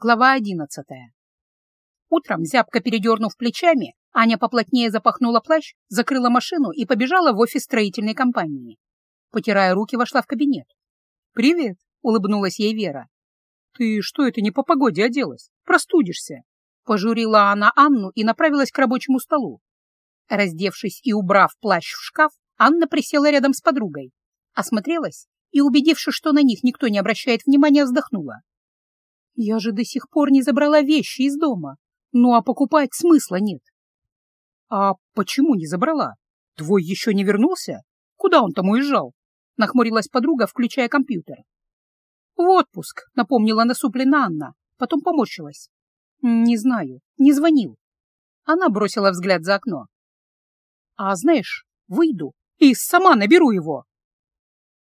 Глава одиннадцатая. Утром, зябко передернув плечами, Аня поплотнее запахнула плащ, закрыла машину и побежала в офис строительной компании. Потирая руки, вошла в кабинет. «Привет», — улыбнулась ей Вера. «Ты что это не по погоде оделась? Простудишься». Пожурила она Анну и направилась к рабочему столу. Раздевшись и убрав плащ в шкаф, Анна присела рядом с подругой, осмотрелась и, убедившись, что на них никто не обращает внимания, вздохнула. «Я же до сих пор не забрала вещи из дома, ну а покупать смысла нет». «А почему не забрала? Твой еще не вернулся? Куда он там уезжал?» — нахмурилась подруга, включая компьютер. «В отпуск», — напомнила насуплена Анна, потом поморщилась. «Не знаю, не звонил». Она бросила взгляд за окно. «А знаешь, выйду и сама наберу его».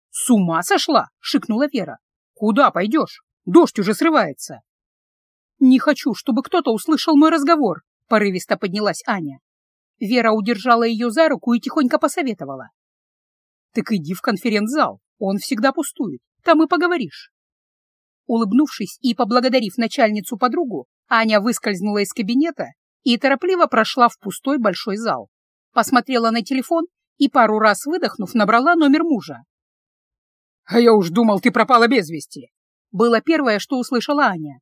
«С ума сошла?» — шикнула Вера. «Куда пойдешь? Дождь уже срывается». «Не хочу, чтобы кто-то услышал мой разговор», — порывисто поднялась Аня. Вера удержала ее за руку и тихонько посоветовала. «Так иди в конференц-зал, он всегда пустует, там и поговоришь». Улыбнувшись и поблагодарив начальницу подругу, Аня выскользнула из кабинета и торопливо прошла в пустой большой зал. Посмотрела на телефон и пару раз выдохнув, набрала номер мужа. «А я уж думал, ты пропала без вести!» Было первое, что услышала Аня.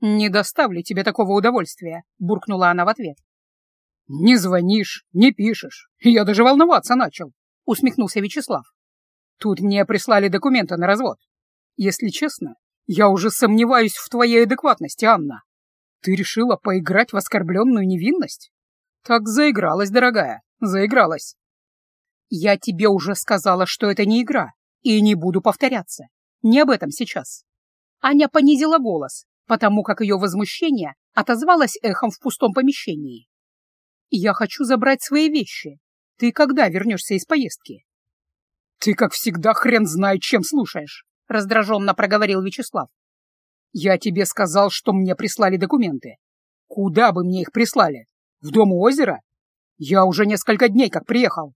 «Не доставлю тебе такого удовольствия», — буркнула она в ответ. «Не звонишь, не пишешь. Я даже волноваться начал», — усмехнулся Вячеслав. «Тут мне прислали документы на развод. Если честно, я уже сомневаюсь в твоей адекватности, Анна. Ты решила поиграть в оскорбленную невинность? Так заигралась, дорогая, заигралась. Я тебе уже сказала, что это не игра, и не буду повторяться. Не об этом сейчас. Аня понизила голос, потому как ее возмущение отозвалось эхом в пустом помещении. «Я хочу забрать свои вещи. Ты когда вернешься из поездки?» «Ты, как всегда, хрен знает, чем слушаешь», — раздраженно проговорил Вячеслав. «Я тебе сказал, что мне прислали документы. Куда бы мне их прислали? В дом у озера? Я уже несколько дней как приехал».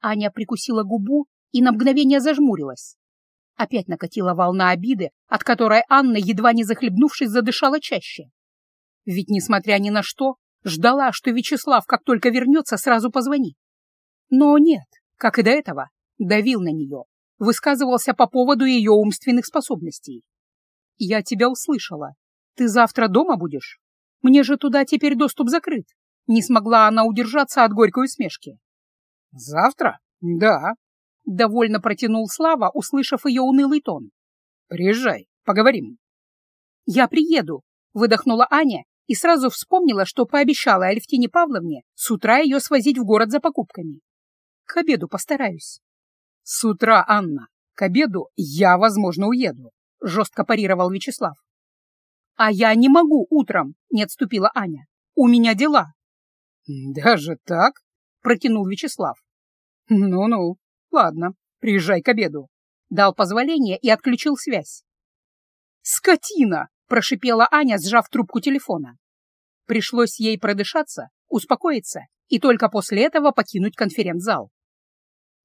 Аня прикусила губу и на мгновение зажмурилась. Опять накатила волна обиды, от которой Анна, едва не захлебнувшись, задышала чаще. Ведь, несмотря ни на что, ждала, что Вячеслав, как только вернется, сразу позвонит. Но нет, как и до этого, давил на нее, высказывался по поводу ее умственных способностей. «Я тебя услышала. Ты завтра дома будешь? Мне же туда теперь доступ закрыт». Не смогла она удержаться от горькой усмешки. «Завтра? Да», — довольно протянул Слава, услышав ее унылый тон. «Приезжай, поговорим». «Я приеду», — выдохнула Аня и сразу вспомнила, что пообещала Алевтине Павловне с утра ее свозить в город за покупками. «К обеду постараюсь». «С утра, Анна, к обеду я, возможно, уеду», — жестко парировал Вячеслав. «А я не могу утром», — не отступила Аня. «У меня дела». «Даже так?» — протянул Вячеслав. «Ну-ну, ладно, приезжай к обеду». Дал позволение и отключил связь. «Скотина!» — прошипела Аня, сжав трубку телефона. Пришлось ей продышаться, успокоиться и только после этого покинуть конференц-зал.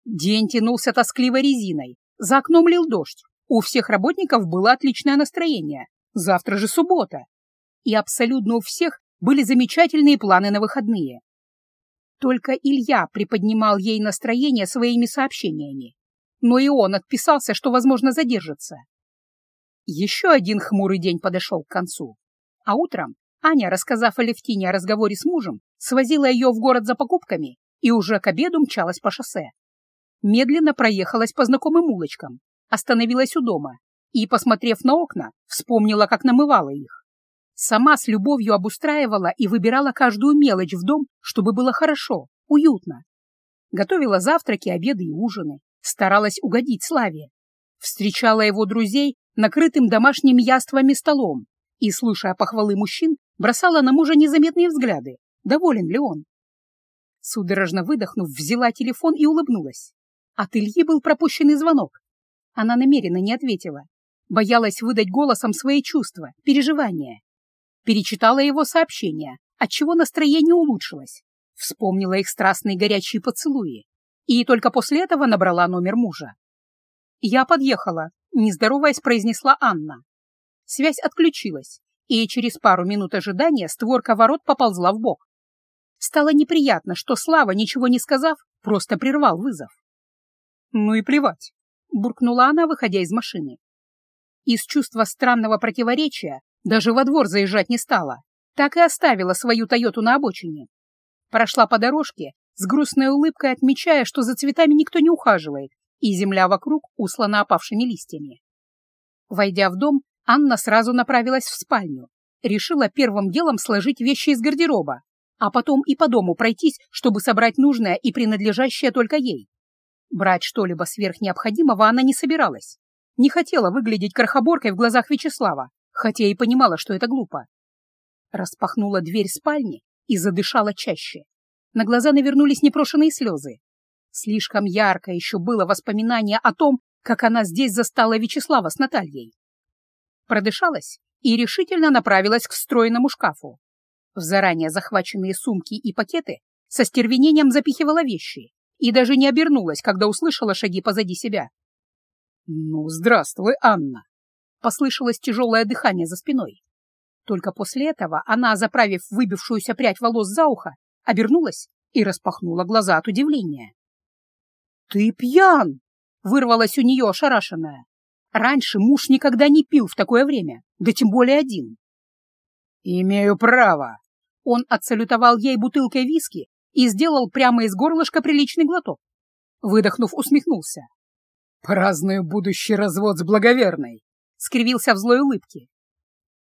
День тянулся тоскливой резиной. За окном лил дождь. У всех работников было отличное настроение. Завтра же суббота. И абсолютно у всех были замечательные планы на выходные. Только Илья приподнимал ей настроение своими сообщениями. Но и он отписался, что, возможно, задержится. Еще один хмурый день подошел к концу. А утром Аня, рассказав Алевтине о разговоре с мужем, свозила ее в город за покупками и уже к обеду мчалась по шоссе медленно проехалась по знакомым улочкам, остановилась у дома и, посмотрев на окна, вспомнила, как намывала их. Сама с любовью обустраивала и выбирала каждую мелочь в дом, чтобы было хорошо, уютно. Готовила завтраки, обеды и ужины, старалась угодить Славе. Встречала его друзей накрытым домашними яствами столом и, слушая похвалы мужчин, бросала на мужа незаметные взгляды, доволен ли он. Судорожно выдохнув, взяла телефон и улыбнулась. От Ильи был пропущенный звонок. Она намеренно не ответила. Боялась выдать голосом свои чувства, переживания. Перечитала его сообщение, отчего настроение улучшилось. Вспомнила их страстные горячие поцелуи. И только после этого набрала номер мужа. «Я подъехала», — нездороваясь произнесла Анна. Связь отключилась, и через пару минут ожидания створка ворот поползла в бок. Стало неприятно, что Слава, ничего не сказав, просто прервал вызов. «Ну и плевать», — буркнула она, выходя из машины. Из чувства странного противоречия даже во двор заезжать не стала, так и оставила свою «Тойоту» на обочине. Прошла по дорожке, с грустной улыбкой отмечая, что за цветами никто не ухаживает, и земля вокруг услана опавшими листьями. Войдя в дом, Анна сразу направилась в спальню. Решила первым делом сложить вещи из гардероба, а потом и по дому пройтись, чтобы собрать нужное и принадлежащее только ей. Брать что-либо сверх необходимого она не собиралась. Не хотела выглядеть крохоборкой в глазах Вячеслава, хотя и понимала, что это глупо. Распахнула дверь спальни и задышала чаще. На глаза навернулись непрошенные слезы. Слишком ярко еще было воспоминание о том, как она здесь застала Вячеслава с Натальей. Продышалась и решительно направилась к встроенному шкафу. В заранее захваченные сумки и пакеты со стервенением запихивала вещи и даже не обернулась, когда услышала шаги позади себя. «Ну, здравствуй, Анна!» — послышалось тяжелое дыхание за спиной. Только после этого она, заправив выбившуюся прядь волос за ухо, обернулась и распахнула глаза от удивления. «Ты пьян!» — вырвалась у нее ошарашенная. Раньше муж никогда не пил в такое время, да тем более один. «Имею право!» Он отсалютовал ей бутылкой виски и сделал прямо из горлышка приличный глоток. Выдохнув, усмехнулся. «Праздную будущий развод с благоверной!» — скривился в злой улыбке.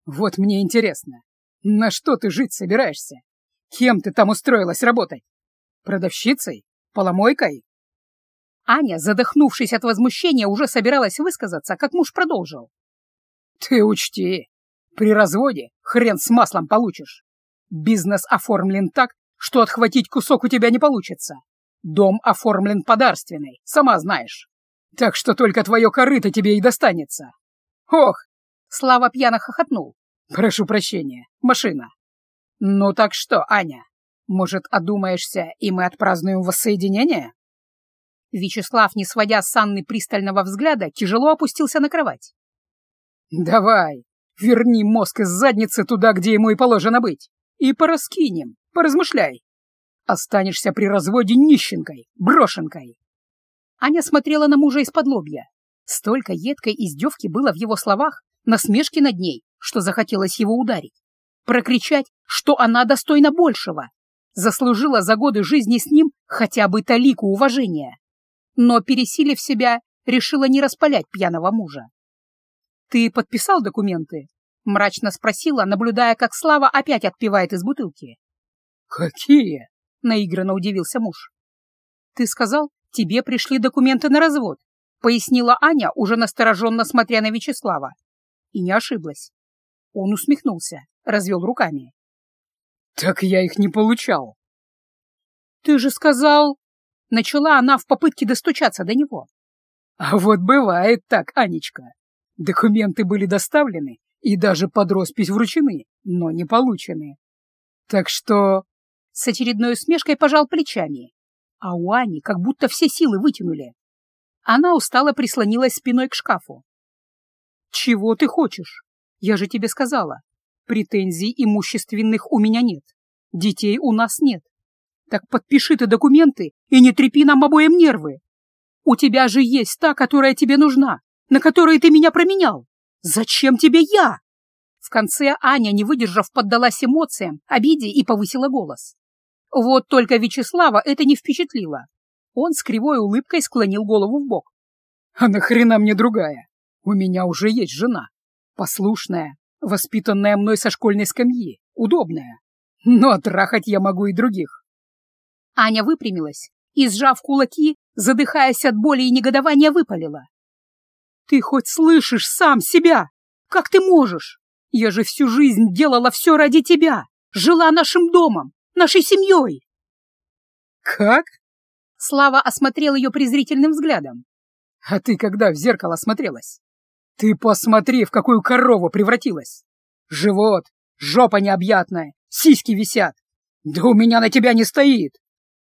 «Вот мне интересно, на что ты жить собираешься? Кем ты там устроилась работать? Продавщицей? Поломойкой?» Аня, задохнувшись от возмущения, уже собиралась высказаться, как муж продолжил. «Ты учти, при разводе хрен с маслом получишь. Бизнес оформлен так, что отхватить кусок у тебя не получится. Дом оформлен подарственный, сама знаешь. Так что только твое корыто тебе и достанется. Ох!» Слава пьяно хохотнул. «Прошу прощения, машина». «Ну так что, Аня, может, одумаешься, и мы отпразднуем воссоединение?» Вячеслав, не сводя с Анны пристального взгляда, тяжело опустился на кровать. «Давай, верни мозг из задницы туда, где ему и положено быть, и пораскинем, поразмышляй. Останешься при разводе нищенкой, брошенкой». Аня смотрела на мужа из-под лобья. Столько едкой издевки было в его словах, насмешки над ней, что захотелось его ударить. Прокричать, что она достойна большего. Заслужила за годы жизни с ним хотя бы талику уважения но, пересилив себя, решила не распалять пьяного мужа. «Ты подписал документы?» — мрачно спросила, наблюдая, как Слава опять отпивает из бутылки. «Какие?» — наигранно удивился муж. «Ты сказал, тебе пришли документы на развод», — пояснила Аня, уже настороженно смотря на Вячеслава. И не ошиблась. Он усмехнулся, развел руками. «Так я их не получал». «Ты же сказал...» Начала она в попытке достучаться до него. А вот бывает так, Анечка. Документы были доставлены и даже под роспись вручены, но не получены. Так что... С очередной усмешкой пожал плечами, а у Ани как будто все силы вытянули. Она устало прислонилась спиной к шкафу. «Чего ты хочешь? Я же тебе сказала. Претензий имущественных у меня нет. Детей у нас нет. Так подпиши ты документы и не трепи нам обоим нервы. У тебя же есть та, которая тебе нужна, на которой ты меня променял. Зачем тебе я? В конце Аня, не выдержав, поддалась эмоциям, обиде и повысила голос. Вот только Вячеслава это не впечатлило. Он с кривой улыбкой склонил голову в бок. «А нахрена мне другая? У меня уже есть жена. Послушная, воспитанная мной со школьной скамьи, удобная. Но трахать я могу и других. Аня выпрямилась и, сжав кулаки, задыхаясь от боли и негодования, выпалила. «Ты хоть слышишь сам себя? Как ты можешь? Я же всю жизнь делала все ради тебя, жила нашим домом, нашей семьей!» «Как?» Слава осмотрел ее презрительным взглядом. «А ты когда в зеркало смотрелась? Ты посмотри, в какую корову превратилась! Живот, жопа необъятная, сиськи висят! Да у меня на тебя не стоит!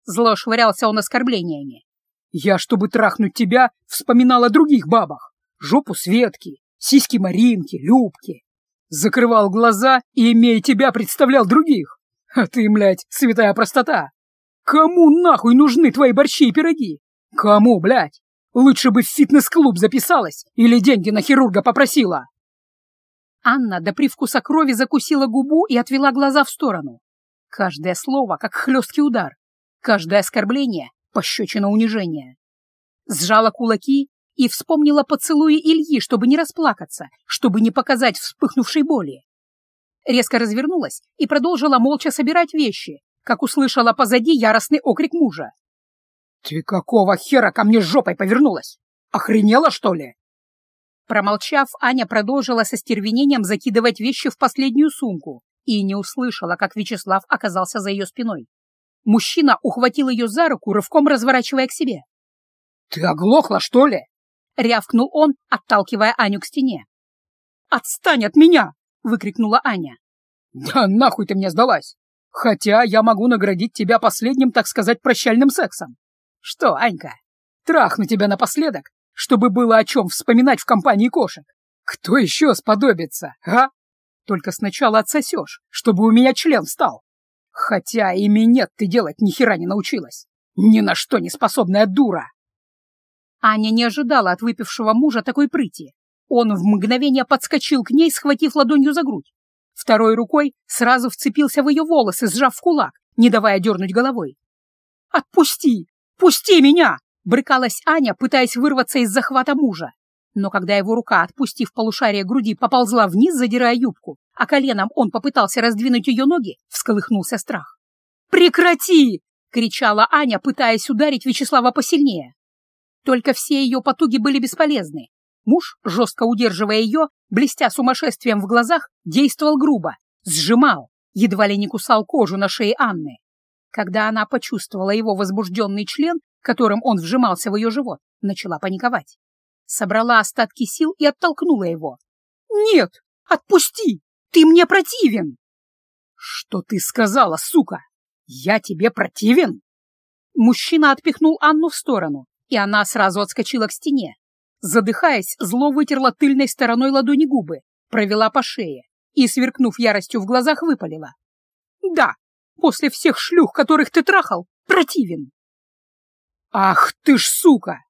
Зло швырялся он оскорблениями. «Я, чтобы трахнуть тебя, вспоминал о других бабах. Жопу Светки, сиськи Маринки, Любки. Закрывал глаза и, имея тебя, представлял других. А ты, блядь, святая простота. Кому нахуй нужны твои борщи и пироги? Кому, блядь? Лучше бы в фитнес-клуб записалась или деньги на хирурга попросила. Анна до привкуса крови закусила губу и отвела глаза в сторону. Каждое слово, как хлесткий удар. Каждое оскорбление — пощечина унижения. Сжала кулаки и вспомнила поцелуи Ильи, чтобы не расплакаться, чтобы не показать вспыхнувшей боли. Резко развернулась и продолжила молча собирать вещи, как услышала позади яростный окрик мужа. «Ты какого хера ко мне жопой повернулась? Охренела, что ли?» Промолчав, Аня продолжила со стервенением закидывать вещи в последнюю сумку и не услышала, как Вячеслав оказался за ее спиной. Мужчина ухватил ее за руку, рывком разворачивая к себе. «Ты оглохла, что ли?» — рявкнул он, отталкивая Аню к стене. «Отстань от меня!» — выкрикнула Аня. «Да нахуй ты мне сдалась! Хотя я могу наградить тебя последним, так сказать, прощальным сексом. Что, Анька, трахну тебя напоследок, чтобы было о чем вспоминать в компании кошек. Кто еще сподобится, а? Только сначала отсосешь, чтобы у меня член встал. Хотя и нет ты делать ни хера не научилась. Ни на что не способная дура. Аня не ожидала от выпившего мужа такой прыти. Он в мгновение подскочил к ней, схватив ладонью за грудь. Второй рукой сразу вцепился в ее волосы, сжав кулак, не давая дернуть головой. «Отпусти! Пусти меня!» Брыкалась Аня, пытаясь вырваться из захвата мужа. Но когда его рука, отпустив полушарие груди, поползла вниз, задирая юбку, а коленом он попытался раздвинуть ее ноги, всколыхнулся страх. «Прекрати!» — кричала Аня, пытаясь ударить Вячеслава посильнее. Только все ее потуги были бесполезны. Муж, жестко удерживая ее, блестя сумасшествием в глазах, действовал грубо, сжимал, едва ли не кусал кожу на шее Анны. Когда она почувствовала его возбужденный член, которым он вжимался в ее живот, начала паниковать. Собрала остатки сил и оттолкнула его. «Нет! Отпусти! Ты мне противен!» «Что ты сказала, сука? Я тебе противен?» Мужчина отпихнул Анну в сторону, и она сразу отскочила к стене. Задыхаясь, зло вытерла тыльной стороной ладони губы, провела по шее и, сверкнув яростью в глазах, выпалила. «Да, после всех шлюх, которых ты трахал, противен!» «Ах ты ж сука!»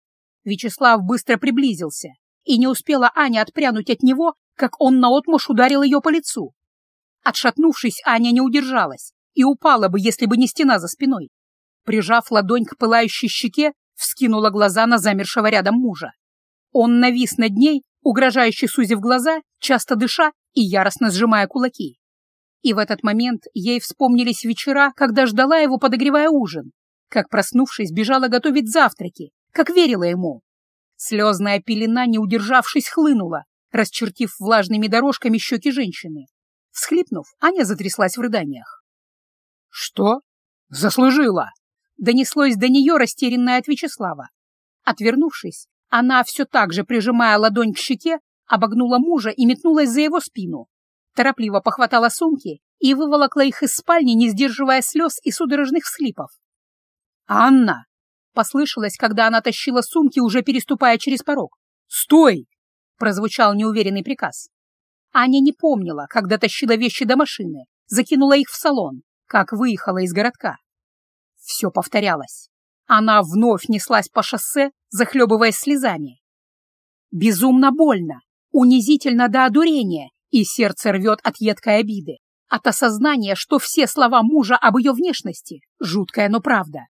Вячеслав быстро приблизился, и не успела Аня отпрянуть от него, как он наотмашь ударил ее по лицу. Отшатнувшись, Аня не удержалась и упала бы, если бы не стена за спиной. Прижав ладонь к пылающей щеке, вскинула глаза на замершего рядом мужа. Он навис над ней, угрожающе сузив глаза, часто дыша и яростно сжимая кулаки. И в этот момент ей вспомнились вечера, когда ждала его, подогревая ужин, как, проснувшись, бежала готовить завтраки, как верила ему. Слезная пелена, не удержавшись, хлынула, расчертив влажными дорожками щеки женщины. Всхлипнув, Аня затряслась в рыданиях. «Что? Заслужила!» Донеслось до нее растерянное от Вячеслава. Отвернувшись, она, все так же прижимая ладонь к щеке, обогнула мужа и метнулась за его спину. Торопливо похватала сумки и выволокла их из спальни, не сдерживая слез и судорожных всхлипов. «Анна!» — послышалось, когда она тащила сумки, уже переступая через порог. «Стой!» — прозвучал неуверенный приказ. Аня не помнила, когда тащила вещи до машины, закинула их в салон, как выехала из городка. Все повторялось. Она вновь неслась по шоссе, захлебываясь слезами. Безумно больно, унизительно до одурения, и сердце рвет от едкой обиды, от осознания, что все слова мужа об ее внешности — жуткая, но правда.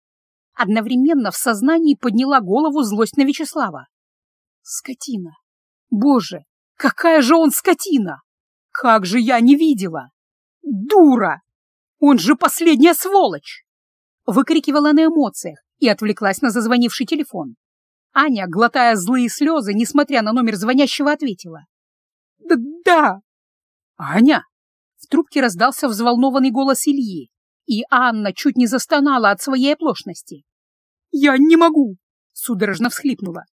Одновременно в сознании подняла голову злость на Вячеслава. Скотина! Боже, какая же он скотина! Как же я не видела! Дура! Он же последняя сволочь! Выкрикивала на эмоциях и отвлеклась на зазвонивший телефон. Аня, глотая злые слезы, несмотря на номер звонящего, ответила. «Да, да!» «Аня!» В трубке раздался взволнованный голос Ильи, и Анна чуть не застонала от своей оплошности. «Я не могу!» — судорожно всхлипнула.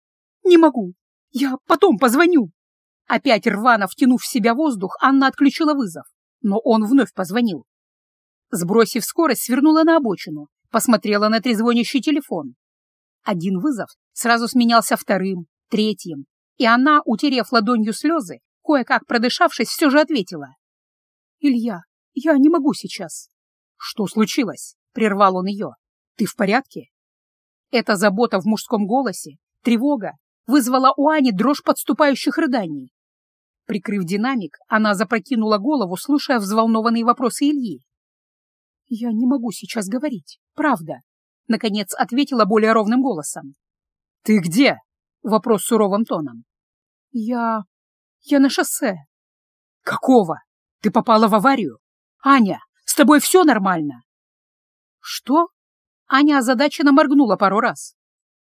«Не могу! Я потом позвоню!» Опять рвано втянув в себя воздух, Анна отключила вызов, но он вновь позвонил. Сбросив скорость, свернула на обочину, посмотрела на трезвонящий телефон. Один вызов сразу сменялся вторым, третьим, и она, утерев ладонью слезы, Кое-как продышавшись, все же ответила. «Илья, я не могу сейчас». «Что случилось?» — прервал он ее. «Ты в порядке?» Эта забота в мужском голосе, тревога, вызвала у Ани дрожь подступающих рыданий. Прикрыв динамик, она запрокинула голову, слушая взволнованные вопросы Ильи. «Я не могу сейчас говорить, правда», — наконец ответила более ровным голосом. «Ты где?» — вопрос суровым тоном. «Я... я на шоссе». «Какого? Ты попала в аварию? Аня, с тобой все нормально?» «Что?» Аня озадаченно моргнула пару раз.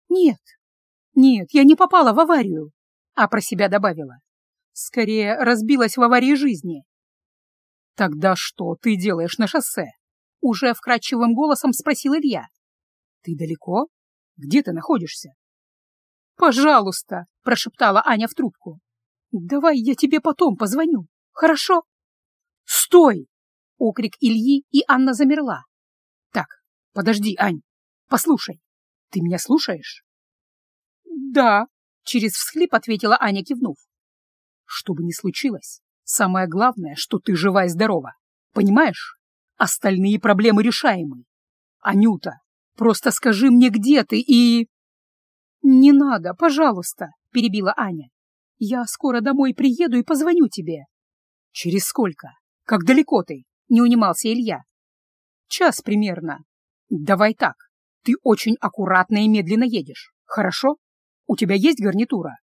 «Нет, нет, я не попала в аварию», а про себя добавила. «Скорее, разбилась в аварии жизни». «Тогда что ты делаешь на шоссе?» Уже вкрадчивым голосом спросил Илья. «Ты далеко? Где ты находишься?» «Пожалуйста», — прошептала Аня в трубку. «Давай я тебе потом позвоню, хорошо?» «Стой!» — окрик Ильи, и Анна замерла. «Так, подожди, Ань, послушай, ты меня слушаешь?» «Да», — через всхлип ответила Аня, кивнув. «Что бы ни случилось, самое главное, что ты жива и здорова. Понимаешь? Остальные проблемы решаемы. Анюта, просто скажи мне, где ты и...» «Не надо, пожалуйста», — перебила Аня. «Я скоро домой приеду и позвоню тебе». «Через сколько? Как далеко ты?» — не унимался Илья. «Час примерно». «Давай так. Ты очень аккуратно и медленно едешь, хорошо? У тебя есть гарнитура?»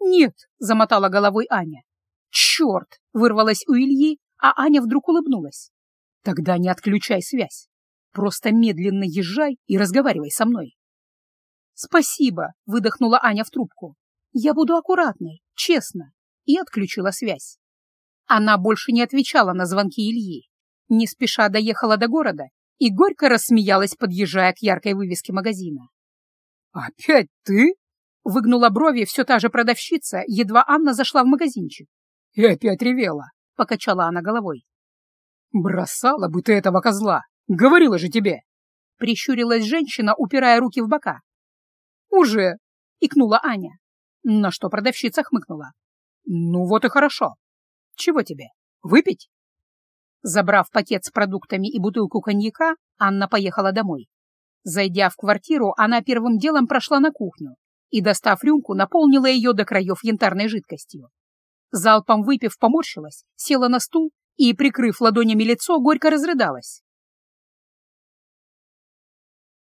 «Нет», — замотала головой Аня. «Черт!» — вырвалась у Ильи, а Аня вдруг улыбнулась. «Тогда не отключай связь. Просто медленно езжай и разговаривай со мной». «Спасибо», — выдохнула Аня в трубку. «Я буду аккуратной, честно», и отключила связь. Она больше не отвечала на звонки Ильи. Не спеша доехала до города и горько рассмеялась, подъезжая к яркой вывеске магазина. «Опять ты?» — выгнула брови все та же продавщица, едва Анна зашла в магазинчик. «И опять ревела», — покачала она головой. «Бросала бы ты этого козла! Говорила же тебе!» Прищурилась женщина, упирая руки в бока. «Уже!» — икнула Аня. На что продавщица хмыкнула. «Ну вот и хорошо. Чего тебе? Выпить?» Забрав пакет с продуктами и бутылку коньяка, Анна поехала домой. Зайдя в квартиру, она первым делом прошла на кухню и, достав рюмку, наполнила ее до краев янтарной жидкостью. Залпом выпив, поморщилась, села на стул и, прикрыв ладонями лицо, горько разрыдалась.